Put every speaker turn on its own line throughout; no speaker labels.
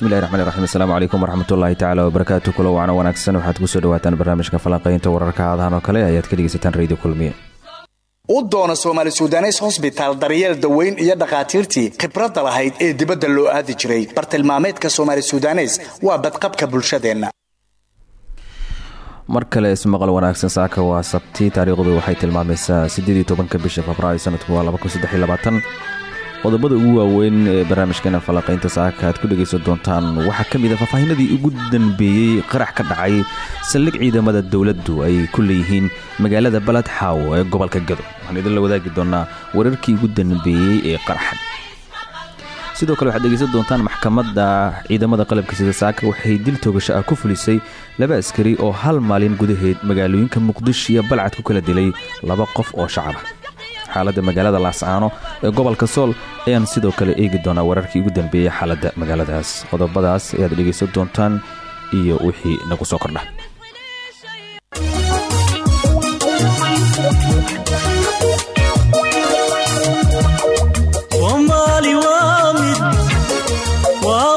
Bismillahi raxmaan raxiim asalaamu calaykum waraxmatullaahi tacala wabarakaatu kulo wacno wanaagsan waxaad ku soo dhawaataan barnaamijka falanqaynta wararka aadahan oo kale ayaad ka dhegeysataan radio kulmiye
u doona soomaali sudanes hosbitaal daryeel daweyn iyo dhakhaatiirtii khibradda lahayd ee dibadda loo aadi jiray. Bartilmaameedka soomaali sudanes waa badqabka bulshadeenna.
Mar kale ismaqal wanaagsan saaka waa sabti. Taariikhdu waxay tilmaamaysaa siddeed tobanka bisha febraayo sanadku waa qodobada ugu waaweyn ee barnaamijkeena falanqaynta saaka aad ku dhegaysan doontaan waxaa ka mid a faahfaahinadii ugu danbeeyey qarax ka dhacay saldhig ciidamada dowladdu ay ku leeyihiin magaalada balad xaawo ee gobolka gado. Waxaan idinla wadaagi doonaa wararkii ugu danbeeyey ee qaraxan. Sidoo kale waxaad dhegaysan doontaan maxkamadda ciidamada qalabka sida saaka waxay dil toogasho ah ku fulisay laba askari oo hal maalin gudaheed magaalooyinka muqdisho iyo balcad ku kala dilay laba qof oo shacaba xaaladda magaalada laascaano ee gobolka sool ayaan sidoo kale eegi doonaa wararkii ugu dambeeyey xaaladda magaaladaas. Qodobadaas ayaad dhegaysan doontaan iyo wixii nagu soo kordha.
Soomaali waa mid waa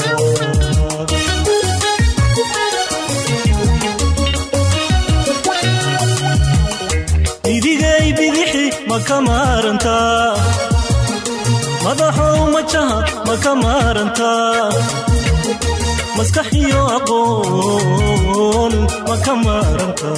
madaxow majaha ma ka maarantaa maskaxiyo aqoon ma ka maaranta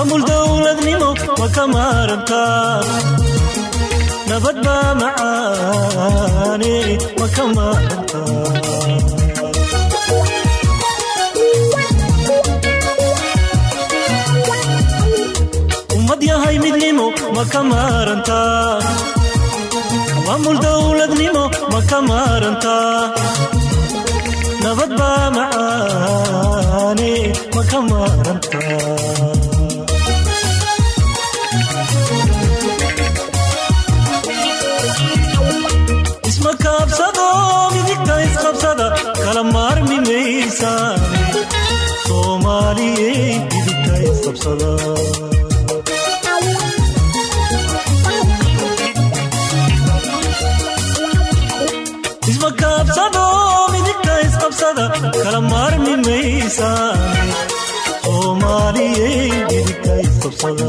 maamul dowladnimo ma kama rabtaa nabad baa macaane ma kama rabtaa yahay midnimo ma ka maarantaa maamul dowladnimo ma ka maarantaa nabad baa macaane ma ka maarantaa kala maarmi maysaane soomaaliyey midigta isqabsada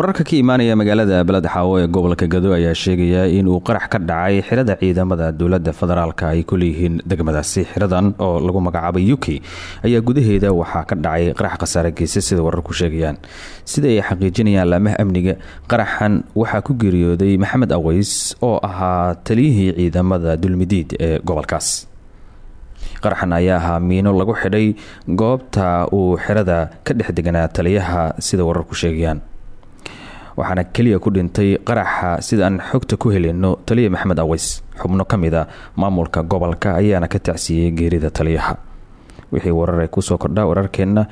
wararka ka imaanaya magaalada beled xaawo ee gobolka gado ayaa sheegaya in uu qarax ka dhacay xirada ciidamada dowladda federaalk ay ku leeyihiin degmadaasi. Xiradan oo lagu magacaabay uk ayaa gudaheeda waxaa ka dhacay qarax khasaare geysa sida wararku sheegayaan. Sida ay xaqiijinayaan laamaha amniga? Qaraxan waxaa ku geeriyooday maxamed aweys oo ahaa taliyihii ciidamada dulmidiid ee gobolkaas. Qaraxan ayaa ahaa miino lagu xidhay goobta uu xirada ka dhex deganaa taliyaha sida wararku sheegayaan waxaana keliya ku dhintay qaraxa sida aan xogta ku helino taliya maxamed aweys xubno ka mid a maamulka gobolka ayaana ka tacsiiyey geerida taliyaha. Wixii warar ay ku soo kordhaa wararkeenna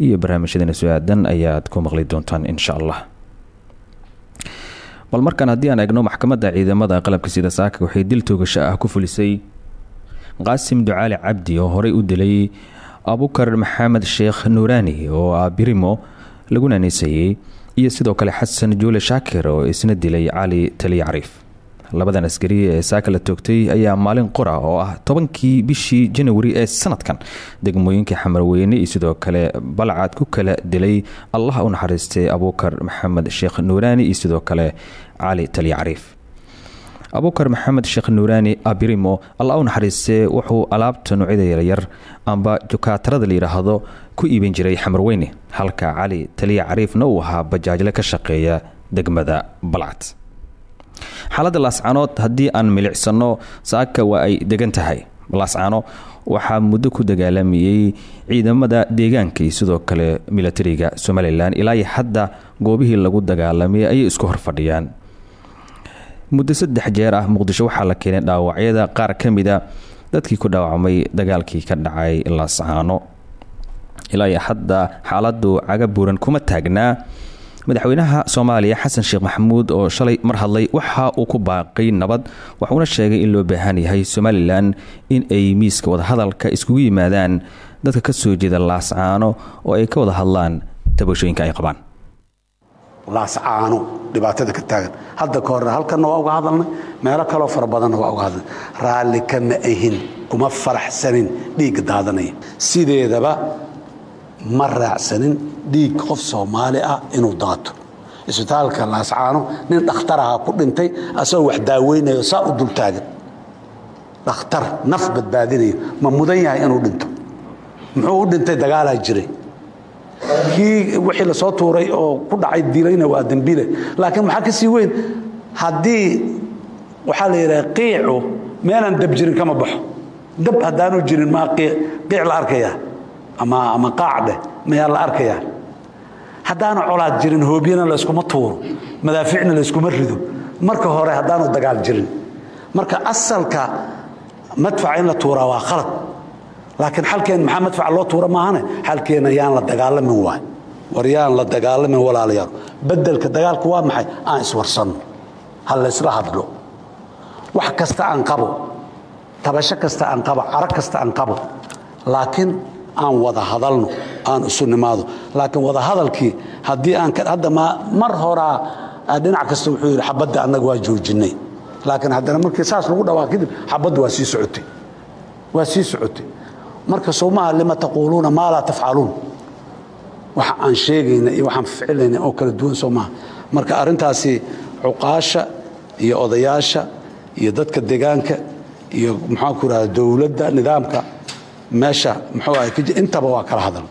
iyo barnaamijyadeena su'aadan ayaad ku maqli doontaan insha allah. Bal markaan haddii aan eegno maxkamadda ciidamada qalabka sida saaka waxay dil toogasho ah ku fulisay qaasim ducaali cabdi oo horey u dilay abukar maxamed sheekh nuuraani oo ah birimo lagu naaniisayey iyo sidoo kale xasan juule shaakir oo isna dilay cali taliya cariif labadan askari ee saaka la toogtay ayaa maalin qora oo ah tobankii bishii janawari ee sanadkan. Degmooyinka xamarweyne iyo sidoo kale balcad ku kala dilay allah u naxariistay abuukar maxamed sheekh nuuraani iyo sidoo kale cali taliya cariif abuukar maxamed sheekh nuuraani abirimo alla u wuxuu alaabta noocyada yaryar amba jukaatarada la yidhaahdo ku iibin jiray xamarweyne halka cali taliya cariifna uu ahaa bajaajle ka shaqeeya degmada balcad xaaladda laascanood haddii aan milicsano saaka waa ay degan tahay. Laascano waxaa muddo ku dagaalamayey ciidamada deegaanka sidoo kale milatariga somalilan ilaa hadda goobihii lagu dagaalamay ayay isku horfadhiyaan muddo saddex jeer ah muqdisho waxaa la keenay dhaawacyada qaar ka mida dadkii ku dhaawacmay dagaalkii ka dhacay laascaano ilaa hadda xaaladu caga buuran kuma taagnaa madaxweynaha soomaaliya xasan sheekh maxamuud oo shalay mar hadlay waxa uu ku baaqay nabad waxuuna sheegay in loo baahan yahay somalilan in ay miiska wadahadalka iskugu yimaadaan dadka ka soo jeeda laascaano oo ay ka wada hadlaan tabashooyinka ay qabaan
laascaano dhibaatada ka taagan. Hadda ka horre halkanna waa uga hadalnay meelo kaloo fara badanna waa uga hadalnay raalli kama ahin kuma faraxsanin dhiigga daadanaya. Sideedaba ma raacsanin dhiig qof soomaali ah inuu daato. Isbitaalka laascaano nin dhakhtar ahaa ku dhintay asagoo wax daaweynayo saa u dul taagan. Dhakhtar naf badbaadinayo ma mudan yahay inuu dhinto. Muxuu u dhintay dagaalaa jiray kii wixii la soo tuuray oo ku dhacay dilayna waa dembile. Laakiin maxaa ka sii weyn? Haddii waxaa la yidhaha qiicu meelaan dab jirin kama baxo. Dab haddaanu jirin maa qiic la arkayaa. Ama ama qaac dheh mayaa la arkayaa. Haddaanu colaad jirin hoobyana layskuma tuuro. Madaaficna layskuma rido. Marka hore haddaanu dagaal jirin. Marka asalka madfaca in la tuuraa waa khalad laakiin xalkeen maxaa madfaca loo tuura maahane? Xalkeenna yaan la dagaalamin waay. War yaan la dagaalamin walaalayaal bedelka dagaalku waa maxay? Aan iswarsanno ha laysla hadlo. Wax kasta aan qabo. Tabasho kasta aan qabo. Caro kasta aan qabo. Laakiin aan wada hadalno. Aan isu nimaado. Laakiin wada hadalkii haddii aan hadda mar horaa dhinac kasta wuxuu yidhi xabadda annaga waa joojinay. Laakiin haddana markii saas lagu dhawaa kadib xabaddu waa sii socotay. Waa sii socotay marka sowmaha lima taquuluuna maa laa tafcaluun waxa aan sheegayna iyo waxaan ficlayna oo kala duwan soo maaha marka arrintaasi cuqaasha iyo odayaasha iyo dadka degaanka iyo maxaan ku rahda dowladda nidaamka meesha muxuu ahay intaba waa kala hadal.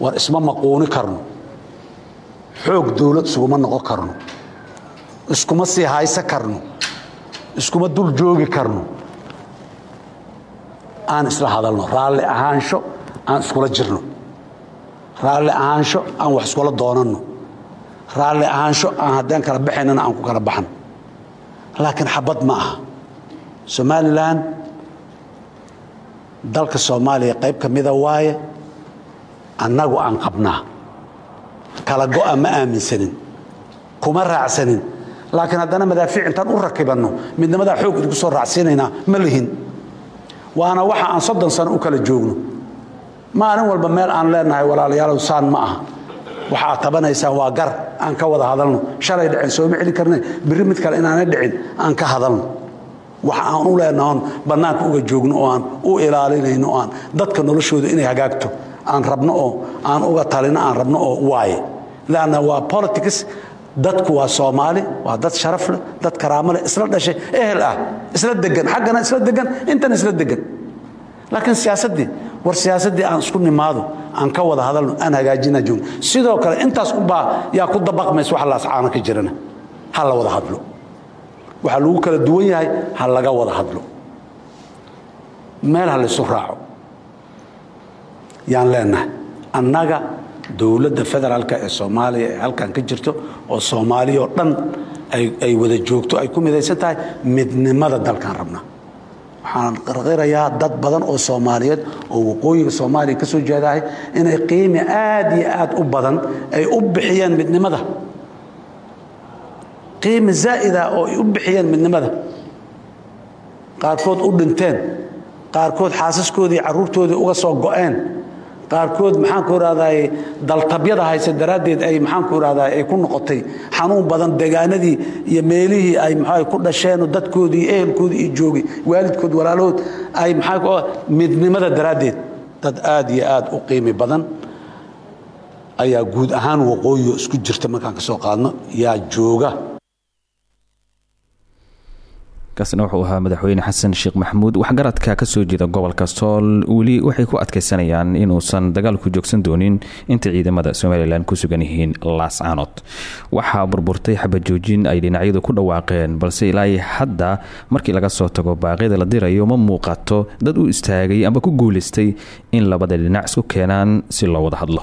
War isma maquuni karno. Xoog dowlad isuguma noqon karno. Iskuma sii haysa karno. Iskuma dul joogi karno aan isla hadalno. Raalli ahaansho aan iskula jirno. Raalli ahaansho aan wax iskula doonanno. Raalli ahaansho aan haddaan kala baxaynana aan ku kala baxno laakiin xabad ma aha. Somalilan dalka soomaaliya qayb ka mida waaye annagu aan qabnaa. Kala go'a ma aaminsanin kuma raacsanin. Laakiin haddana madaafiic intaan u rakibanno midnimadaa xoog idinku soo raacsiinaynaa ma lihin waana waxa aan soddon sano u kala joogno. Maalin walba meel aan leenahay walaalayaalow saan ma aha. Waxa aad tabanaysaan waa gar aan ka wada hadalno. Shalay dhicin sooma celin karne? Birri mid kale inaanay dhicin aan ka hadalno. Waxa aan u leenahoon bannaanka uga joogno oo aan u ilaalinayno oo aan dadka noloshooda inay hagaagto. Aan rabno oo aan uga talino aan rabno oo waaye. Lanna waa politics dadku waa soomaali waa dad sharaf leh dad karaamo leh isla dhashay ehel ah isla degan xaggana isla degan intana isla degan laakiin siyaasaddii war siyaasaddii aan isku nimaado aan ka wada hadalno aan hagaajina joogno sidoo kale intaas ubaa yaa ku dabaqmaysa wax laascaano ka jirana. Ha la wada hadlo. Waxaa lagu kala duwan yahay ha laga wada hadlo. Meel ha laysu raaco. Yaan leenahay annaga dowladda federaalka ee soomaaliya ee halkan ka jirto oo soomaaliya oo dhan ay wada joogto ay ku midaysan tahay midnimada dalkaan rabnaa waxaan qirayaa dad badan oo soomaaliyeed oo waqooyiga soomaaliya ka soo jeedahay inay qiimi aad iyo aad u badan ay u bixiyeen midnimada. Qiimi zaa'ida oo ay u bixiyeen midnimada. Qaarkood u dhinteen qaarkood xaasaskoodii carruurtoodii uga soo go'een qaarkood maxaanku irahday daltabyada hayse daraaddeed ay maxaanku irahda ay ku noqotay xanuun badan degaanadii iyo meelihii ay mxua ku dhasheen dadkoodii ehelkoodii iyo joogay waalidkood walaalahood ay maxaa midnimada daraaddeed dad aad iyo aad u qiimi badan ayaa guud ahaan waqooyioo isku jirta markaan ka soo qaadno. Yaa jooga
kaasna wuxuu ahaa madaxweyne xasan sheekh maxamuud. Waxgaradka ka soo jeeda gobolka sool weli waxay ku adkaysanayaan inuusan dagaal ku joogsan doonin inta ciidamada somalilan ku sugan yihiin laascaanood waxaa burburtay xabajoojin ay dhinacyadu ku dhawaaqeen balse ilaa hadda markii laga soo tago baaqyada la dirayo ma muuqato dad u istaagay amba ku guulaystay in labada dhinac isku keenaan si loo wada hadlo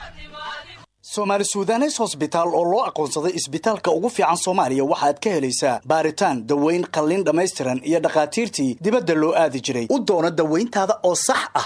soomaali sudanes hosbitaal oo loo aqoonsaday isbitaalka ugu fiican soomaaliya waxaad ka helaysaa baaritaan daweyn qalliin dhammaystiran iyo dhakhaatiirtii dibadda loo aadi jiray. U doono dawayntaada oo sax ah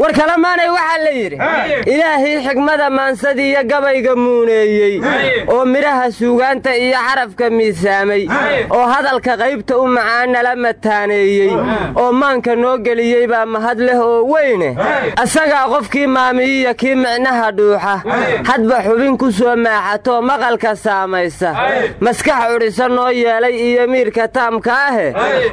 war kalamaanay waxaa la yidhi ilaahii xigmada maansadiiyo gabayga muuneeyey oo midhaha suugaanta iyo xarafka miisaamay oo hadalka qaybta u macaanala mataaneeyey oo maanka noo geliyey baa mahad leh oo weyne. Asagaa qofkii maamiyiya kii micnaha dhuuxa hadba xubin ku soo maaxatoo maqalka saamaysa. Maskax cudhisa noo yeelay iyo miirka taamka ahe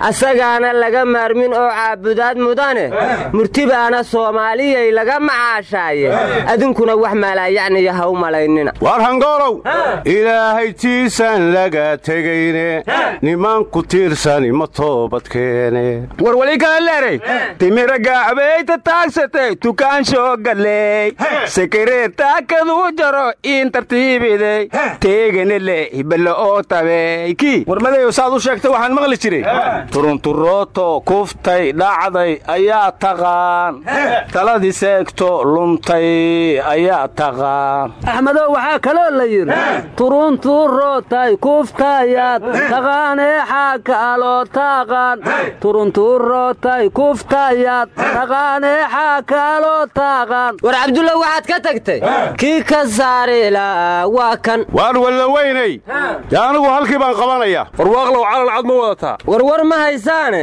asagaana laga maarmin oo caabudaad mudane. Murtibaana soomaaliyay laga macaashaaye. Adinkuna wax maalaayacniya ha u malaynina.
War hangoolow ilaahay tiisan laga tegayne nimanku tiirsani ma toobadkeene.
War weli kala leeray timira gaacbayta taagsatay tukaanshoogaleey sekeree taakaduu jaro iin tartiibidey teegane le hiballa oo tabeeyki war madayow saad u sheegtay waxaan maqli jiray. Turunturooto kuftay dhacday ayaa taqaan taladii seegto luntay ayaa taqaan
axmedow waxaa kaloo la yidhi turuntuurootay kuftayaad taqaanee xaakaaloo taaqaan. Turuntuurootay kuftayaad taqaanee xaakaaloo taaqaan. War cabdulla waxaad ka tagtay kii ka saarila waa kan.
Waan walla weynay dee anigu halkii baan qabanaya.
Warwaaqlow calal cad ma wadataa.
Warwar ma haysaane?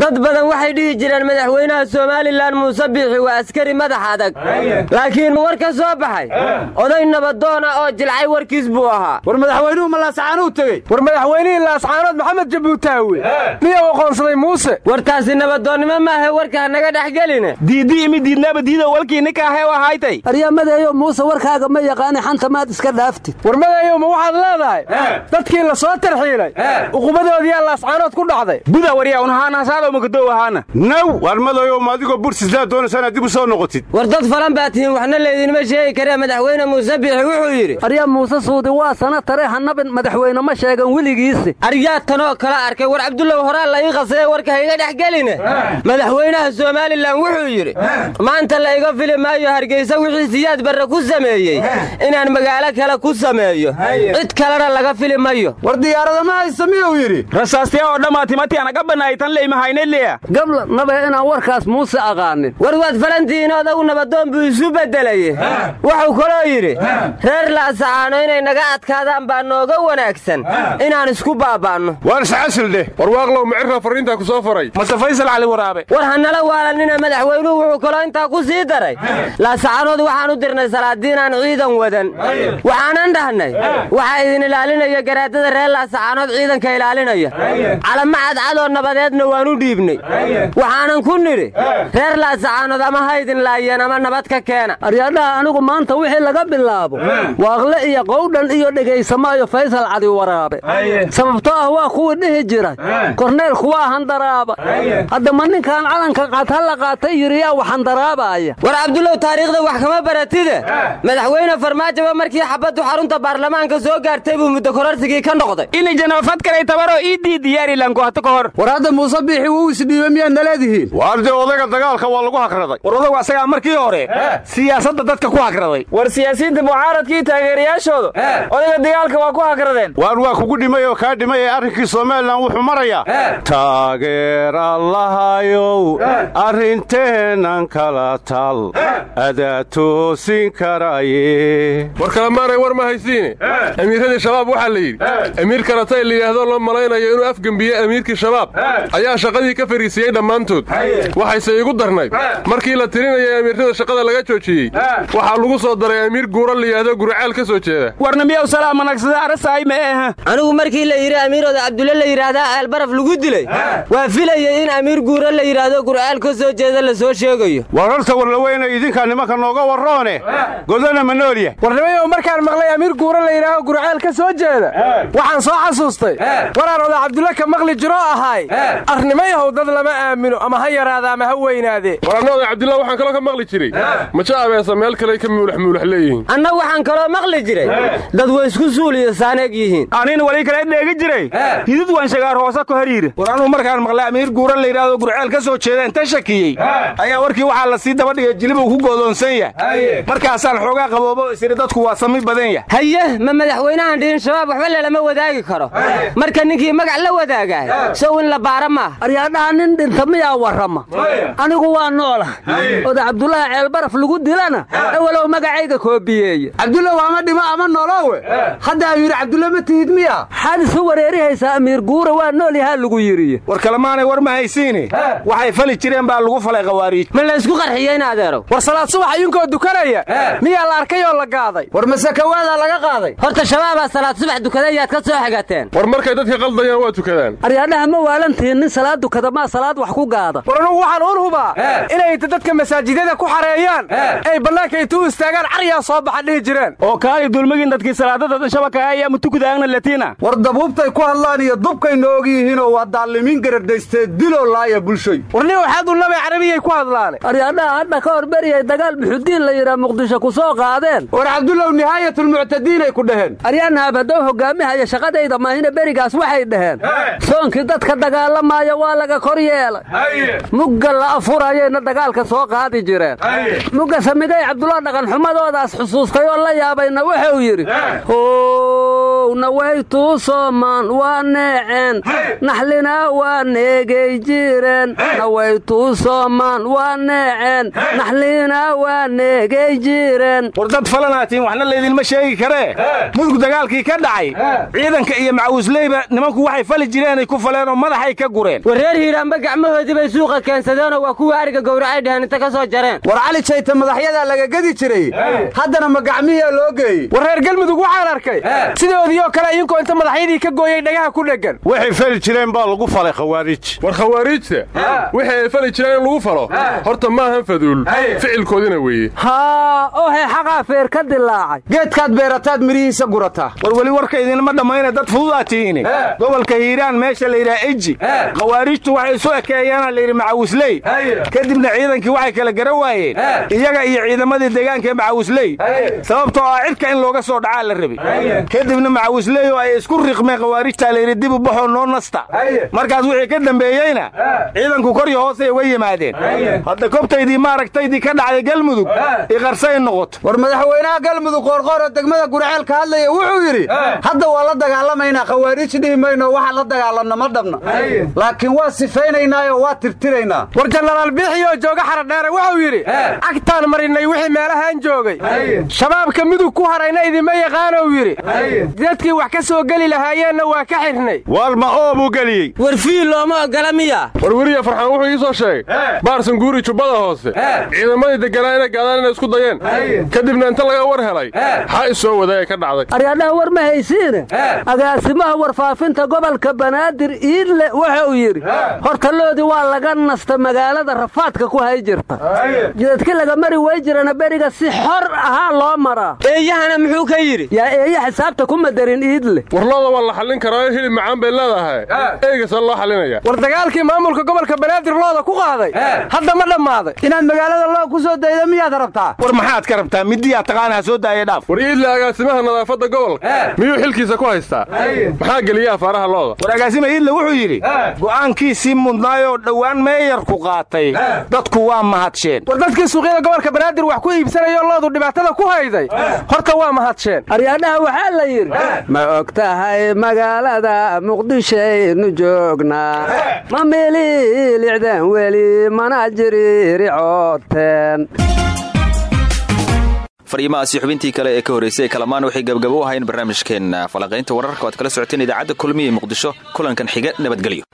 Dad badan waxay dhihi jireen madaxweynaha somalilan muuse biixi waa askari madax adag laakiin war ka soo baxay? Oday nabadoona oo jilcay warkiis buu ahaa.
War madaxweynuhu ma laascaanuu tegey. War madaxweynihii laascaanood maxamed jabuutaawe miyaa aqoonsaday muuse.
Wartaasi nabadoonnimo maahe warkaa naga dhexgeline
diiddi imi diidnaaba diida walkii ninkaahe u ahaytay
aryamadeeyo muuse warkaaga ma yaqaani xanta maad iska dhaaftid.
War madayow ma waxaad leedahay? Dadkii la soo tarxiilay. Uqubadoodiyaa laascaanood ku dhacday. Buda waryaa magadow ahaana.
Naw waar madayow ma adigoo bursislaa doonaysaan dib u soo noqotid.
War dad falan baa tihiin waxna laydinma sheegi karee madaxweyne muuse biixi wuxuu yidhi arya muuse suudi waa sana tare hanabin madaxweyne ma sheegan weligiisi. Aryaa tanoo kala arkay war cabdullow horaa la ii qasaya warka hayga dhex geline. Madaxweynaha somalilan wuxuu yidhi maanta la iga fili maayo hargeysa wixii siyaad barre ku sameeyey. Inaan magaalo kale ku sameeyo. Cid kalena laga fili mayo
war diyaaradama haysa miyuu yidhi? Rasaastiya oo dhammaa timati anaga bannaaytan leymahaynelia
gabla nabe inaan warkaas muuse aqaanin falantihiin odagu nabadoon buu isu bedelaye wuxuu kaloo yidhi reer laasacaano inay naga adkaadaan baa nooga wanaagsan. Inaan isku baaba'anno
waan iscasil dheh
warwaaqlow macirraa farriintaa ku soo faray.
Mase faysal cali waraabe.
War hanala waalanina madaxweynuhu wuxuu kaloo intaa ku sii daray. Laasacaanood waxaan u dirnay salaadiin aan ciidan wadan. Waxaanan dhahnay. Waxaa idin ilaalinaya garaadada reer laasacaanood ciidanka ilaalinaya. Calama cadcadoo nabadeedna waan u dhiibnay. Waxaanan ku nidhi reer laasacaanood ama ha idin laayeen ama nabad ka keena. Aryadhaha anigu maanta wixii laga bilaabo. Waaqle iyo qowdhan iyo dhegaysamaayo faysal cadi waraabe. Sababtoo ah waa kuwii dhihi jiray korneelku waa handaraaba. Hadda ma ninkaan calanka qaata la qaatay yidhi yaa wax handaraabaya. War cabdullow taariikhda wax kama baratide. Madaxweyne farmaajoba markii xabaddu xarunta baarlamaanka soo gaartay buu muddo kororsigii ka noqday.
War hadda muuse biixi wuu isdhiibe miyaad naleedihiin.
Waar dee odayga dagaalka waa lagu hagraday
war odagu asagaa markii hore siyaasadda dadka ku hagraday war siyaasiyiinta mucaaradkii taageerayaashooda odayga dagaalka waa ku hagradeen
waar waa kugu dhimay oo kaa dhimay ee arrinkii somalilan wuxuu marayaa. Taageer allahayow arrinteennan kala tal adaa toosin karaye
war kalamaanay war ma haysiine. Amiiradii shabaab waxaa la yidhi amiir karatay layidhaahdo loo malaynayo inuu afgembiye amiirkii shabaab. Ayaa shaqadii ka fariisiyey dhammaantood. Waxayse igu darnayd markii markii la tirinaya amiirrada shaqada laga joojiyey. Waxaa lagu soo daray amiir guura la yidhaahdo guriceel ka soo jeeda.
Warna miyaw salaamanagsada arasaay ma eha
anigu markii la yidhi amiirooda cabdulle la yidhaahdaa ceelbaraf lagu dilay. Waa filayay in amiir guura la yidhaahdo gurceel ka soo jeeda la soo sheegayo.
War horta warlaweyna idinkaa nimanka nooga warroone. Godana ma noolya
warnimayow markaan maqlay amiir guura la yidhaaho gurceel ka soo jeeda. Waxaan soo xasuustay. Waraan oda cabdulle ka maqli jiro ahaay arnimayahow dad lama aamino ama ha yaraada ama ha weynaadee
cabdillah waxaan kaloo ka maqli jiray. Maja abeesa meel kale ka muulax muulax leeyihiin?
Anna waxaan kaloo maqli jiray. Dad way isku suul iyo saaneeg yihiin.
Anina wali kale dheegi jiray. Hidid waan shagaar hoose ku hariira war anuu markaan maqlay amiir guura la yidhaahdo gurceel ka soo jeeda inta shakiyey. Ayaa warkii waxaa la sii daba dhigay jilibuu ku goodoonsan yahay. Markaasaan xoogaa qaboobo isiri dadku waa sami badan yahay.
Haye ma madaxweynahan dhihin shabaab waxba lelama wadaagi karo. Marka ninkii magac la wadaagaay sow in la baara maaha.
Aryaadhaha nin dhinta miyaa warrama? Anigu waa noolah oda cabdulaahi ceelbaraf lagu dilana ewalow magacayga koobiyeeye
cabdulla waama dhimo ama nolowe hadda amiir cabdulle ma tihid miya?
Maxaad isu wareerihaysaa amiir guura waa nool yahaa lagu yidhi.
War kalemaanay war ma haysiine waxay fali jireen baa lagu falay khawaariij.
Ma la isku qarxiye in adeerow
war salaad subax iyinkoo dukanaya. Miyaa la arkay oo la gaaday
war masakawaadaa laga qaaday?
Horta shabaabaa salaad subax dukaday yaad ka soo xagateen
war markay dadka qaldayaan waa tukadaan.
Aryaadhaha ma waalantihin nin salaad dukada maa salaad wax ku gaada.
War anugu waxaan uun hubaa dadka masaajidada ku xareeyaan. Ay bannaanka intuu istaagaan caryaa soo baxa dhihi jireen.
Oo kaali dulmagin dadkii salaadada shabaka ayaa mutukudaagna latina war dabuubtay ku hadlaan iyo dubkayna og yihiinoo waa daalimiin garardaystee diloo laaya bulshoy
warni waxaad ullabay carabiyay ku hadlaane.
Aryaadhaha hadha ka hor beriyay dagaal muxudiin la yidhaa muqdisho ku soo qaadeen.
War cabdullow nihaayatulmuctadiinay ku dhaheen.
Aryaanaab haddou hoggaamihaya shaqadayda maahina berigaas waxay dhaheen. Soonkii dadka dagaalamaya waa laga kor yeelay. Mugga la afurayayna dagaalka soo qaadi jireen. Mugga samigay cabdullah dhaqanxumadoodaas xusuustay oo la yaabayna wuxuu yidhi how nawaytuu soomaan waa neeceen. Naxlina waa neegay jireen nawaytuu soomaan waa neeceen. Naxlina waa neegay jireen
war dad falanaatiin waxna laydinma sheegi karee mudug dagaalkii ka dhacay. Ciidanka iyo macawisleyba nimanku waxay fali jireenay ku faleenoo madaxay ka gureen.
War reer hiiraanba gacmahoodii bay suuqa keensadeenoo waa kuwa ariga gowracay dheheen inta ka soo jareen.
War cali jayta madaxyadaa laga gedi jiray. Haddana ma gacmihiyaa loo geeyey.
War reer galmudug waxaan arkay. Sidoodii oo kale iyinkoo inta madaxyadii ka gooyey dhagaha ku dheggan
waxay fali jireen baa lagu falay khawaariij
war khawaariijta wixii ay fali jireen in lagu falo? Horta maahan faduul ficilkoodina weeye
feer ka dilaacay.
Geedkaad beerataad midhihiisa gurataa war weli warka idinma dhammayna dad fududaa tihiine gobolka hiiraan meesha la yidhaha eji. Khawaariijtu waxay isu ekeeyaana layidhi macawisley kadibna ciidankii waxay kala gara waayeen. Iyaga iyo ciidamadii deegaanka ee macawisley sababtoo ah cidka in looga soo dhacaa la rabay kadibna macawisley oo ay isku riqmeen khawaarijtaa layidhi dib u baxoo noo nasta. Markaas wixii ka dambeeyeyna ciidanku kor iyo hoosay uga yimaadeen. Hadda kobtaydii maaragtaydii ka dhacday galmudug iqarsay noqoto. War madaxweynaha galmudug qoorqooroo degmada gurceel ka hadlaya wuxuu yidhi hadda waa la dagaalamaynaa khawaariij dhihi mayno waxaan la dagaalanno ma dhabna laakiin waa sifaynaynaayo waa tirtiraynaa
war jenaraal biixiyoo jooga xaradheere wuxuu yidhi cagtaan marinnay wixii meelahaan joogay. Shabaabka midug ku harayna idinma yaqaanow yidhi dadkii wax ka soo geli lahaayeenna waa ka xidhnay
war ma oobuu geliyey.
War fiil looma ogola miya.
War weriya farxaan wuxuu ii soo sheegay baarsan guuri jubbada hoose. Ciidamadii deganaa inay gaadaan inay isku dayeen kadibna inta laga war helay. Xaa is soo wadaaya ka dhacday?
Aryaadhaha war ma haysiine agaasimaha warfaafinta gobolka banaadir iidle wuxuu yidhi hortaloodii waa laga nasta magaalada rafaadka ku hay jirta. Jidadki laga mari way jirana beriga si xor ahaa loo maraa.
Eeyahana muxuu ka yidhi?
Yaa eeye xisaabta ku madarin iidle.
Warlooda waa la xallin karaa hilib macaan bay leedahay. Eegasa loo xallinaya.
War dagaalkii maamulka gobolka banaadir looda ku qaaday. Hadda ma dhammaaday.
Inaad magaalada loo ku soo dayda miyaad rabtaa? War maxaad ka rabtaa midiyaa taqaanaha soo daaya dhaaf.
War iidle agaasimaha nadaafadda gobolka. Miyuu xilkiisa ku haystaa? Maxaa geliya afaaraha looda
war agaasima iidle wuxuu yidhi go'aankiisii mudnaayoo dhowaan meeyarku qaatay. Dadku waa mahadsheen.
War dadkii suuqyada gobolka banaadir wax ku iibsanayoo loodu dhibaatada ku hayday. Horta waa mahadsheen.
Aryaadhaha waxaa la yidhi ma og tahay magaalada muqdishaynu joognaa ma mililicdeen weli mana jiriricooteen
fariimahaasi xubintii kale ee ka horraysay ee kalamaan waxay gabgabo u ahayn barnaamijkeenna falanqaynta wararka waad kala socoteen idaacadda kulmiya muqdisho kulankan xiga nabadgelyo